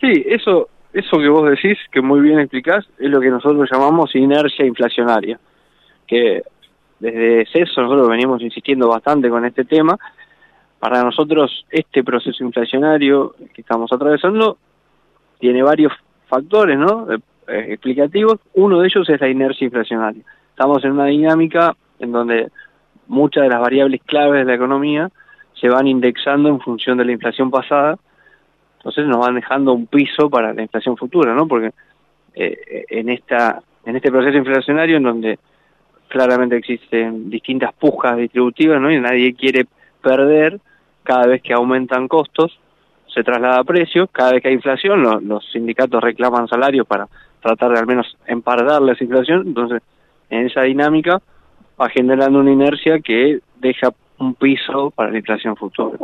Sí, eso, eso que vos decís, que muy bien explicás, es lo que nosotros llamamos inercia inflacionaria, que desde CESO nosotros venimos insistiendo bastante con este tema. Para nosotros este proceso inflacionario que estamos atravesando tiene varios factores ¿no? Eh, explicativos. Uno de ellos es la inercia inflacionaria. Estamos en una dinámica en donde muchas de las variables claves de la economía se van indexando en función de la inflación pasada, entonces nos van dejando un piso para la inflación futura, ¿no? Porque eh, en esta en este proceso inflacionario en donde claramente existen distintas pujas distributivas, ¿no? Y nadie quiere perder cada vez que aumentan costos, se traslada a precios, cada vez que hay inflación, los sindicatos reclaman salarios para tratar de al menos empardar la inflación, entonces en esa dinámica va generando una inercia que deja un piso para la inflación futura.